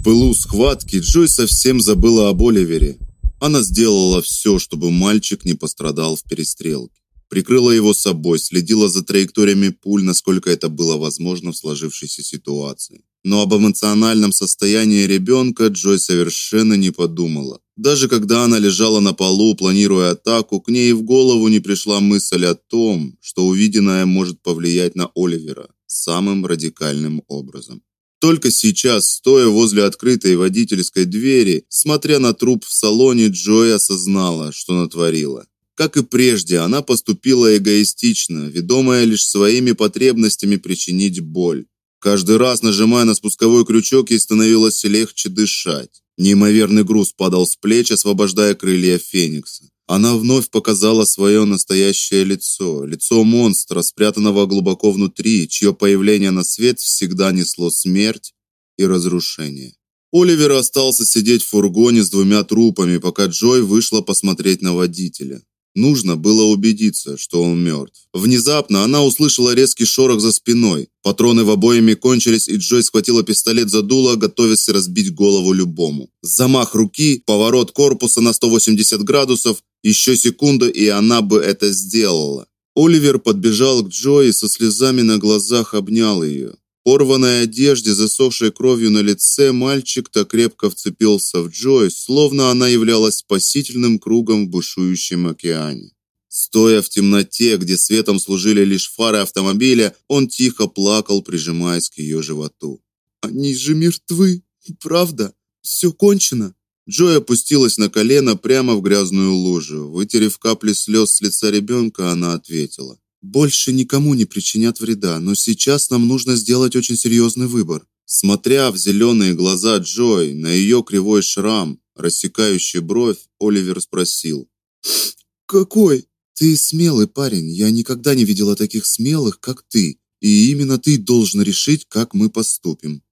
В пылу схватки Джой совсем забыла об Оливере. Она сделала все, чтобы мальчик не пострадал в перестрелке. Прикрыла его собой, следила за траекториями пуль, насколько это было возможно в сложившейся ситуации. Но об эмоциональном состоянии ребенка Джой совершенно не подумала. Даже когда она лежала на полу, планируя атаку, к ней в голову не пришла мысль о том, что увиденное может повлиять на Оливера самым радикальным образом. Только сейчас, стоя возле открытой водительской двери, смотря на труп в салоне, Джой осознала, что натворила. Как и прежде, она поступила эгоистично, ведомая лишь своими потребностями причинить боль. Каждый раз, нажимая на спусковой крючок, ей становилось легче дышать. Неимоверный груз падал с плеч, освобождая крылья Феникса. Она вновь показала свое настоящее лицо, лицо монстра, спрятанного глубоко внутри, чье появление на свет всегда несло смерть и разрушение. Оливер остался сидеть в фургоне с двумя трупами, пока Джой вышла посмотреть на водителя. Нужно было убедиться, что он мертв. Внезапно она услышала резкий шорох за спиной. Патроны в обойме кончились, и Джой схватила пистолет за дуло, готовясь разбить голову любому. Замах руки, поворот корпуса на 180 градусов, еще секунда, и она бы это сделала. Оливер подбежал к Джой и со слезами на глазах обнял ее порванной одежде, засохшей кровью на лице, мальчик так крепко вцепился в Джой, словно она являлась спасительным кругом в бушующем океане. Стоя в темноте, где светом служили лишь фары автомобиля, он тихо плакал, прижимаясь к ее животу. Они же мертвы, правда? Все кончено. Джой опустилась на колено прямо в грязную лужу. Вытерев капли слез с лица ребенка, она ответила: больше никому не причинят вреда, но сейчас нам нужно сделать очень серьезный выбор. Смотря в зеленые глаза Джой, на ее кривой шрам, рассекающий бровь, Оливер спросил: "Какой? Ты смелый парень. Я никогда не видела таких смелых, как ты. И именно ты должен решить, как мы поступим".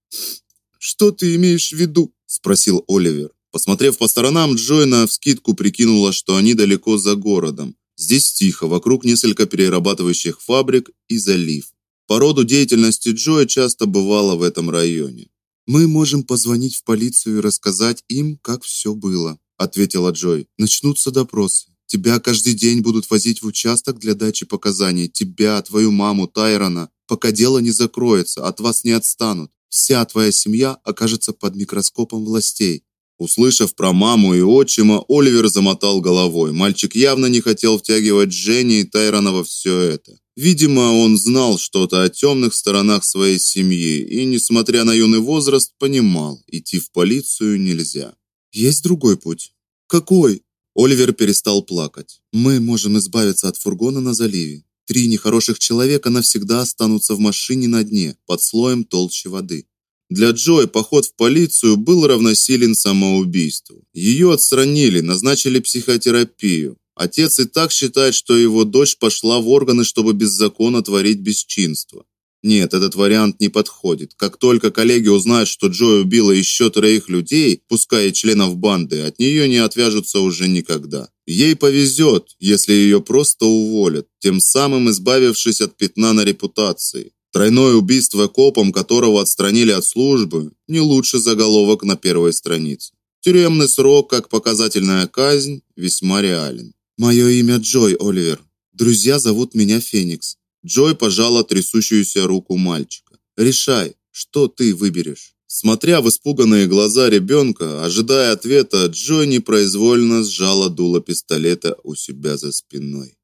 "Что ты имеешь в виду?" спросил Оливер. Посмотрев по сторонам, Джой на вскидку прикинула, что они далеко за городом. Здесь тихо, вокруг несколько перерабатывающих фабрик и залив. По роду деятельности Джоя часто бывала в этом районе. Мы можем позвонить в полицию и рассказать им, как все было, ответила Джой. Начнутся допросы. Тебя каждый день будут возить в участок для дачи показаний. Тебя, твою маму, Тайрона, пока дело не закроется, от вас не отстанут. Вся твоя семья окажется под микроскопом властей. Услышав про маму и отчима, Оливер замотал головой. Мальчик явно не хотел втягивать Дженни и Тайрона во все это. Видимо, он знал что-то о темных сторонах своей семьи и, несмотря на юный возраст, понимал, идти в полицию нельзя. Есть другой путь. Какой? Оливер перестал плакать. Мы можем избавиться от фургона на заливе. Три нехороших человека навсегда останутся в машине на дне, под слоем толщи воды. Для Джой поход в полицию был равносилен самоубийству. Ее отстранили, назначили психотерапию. Отец и так считает, что его дочь пошла в органы, чтобы беззаконно творить бесчинство. Нет, этот вариант не подходит. Как только коллеги узнают, что Джой убила еще троих людей, пускай и членов банды, от нее не отвяжутся уже никогда. Ей повезет, если ее просто уволят, тем самым избавившись от пятна на репутации. Тройное убийство копом, которого отстранили от службы, не лучше заголовок на первой странице. Тюремный срок, как показательная казнь, весьма реален. Мое имя Джой Оливер. Друзья зовут меня Феникс. Джой пожала трясущуюся руку мальчика. Решай, что ты выберешь. Смотря в испуганные глаза ребенка, ожидая ответа, Джой непроизвольно сжала дуло пистолета у себя за спиной.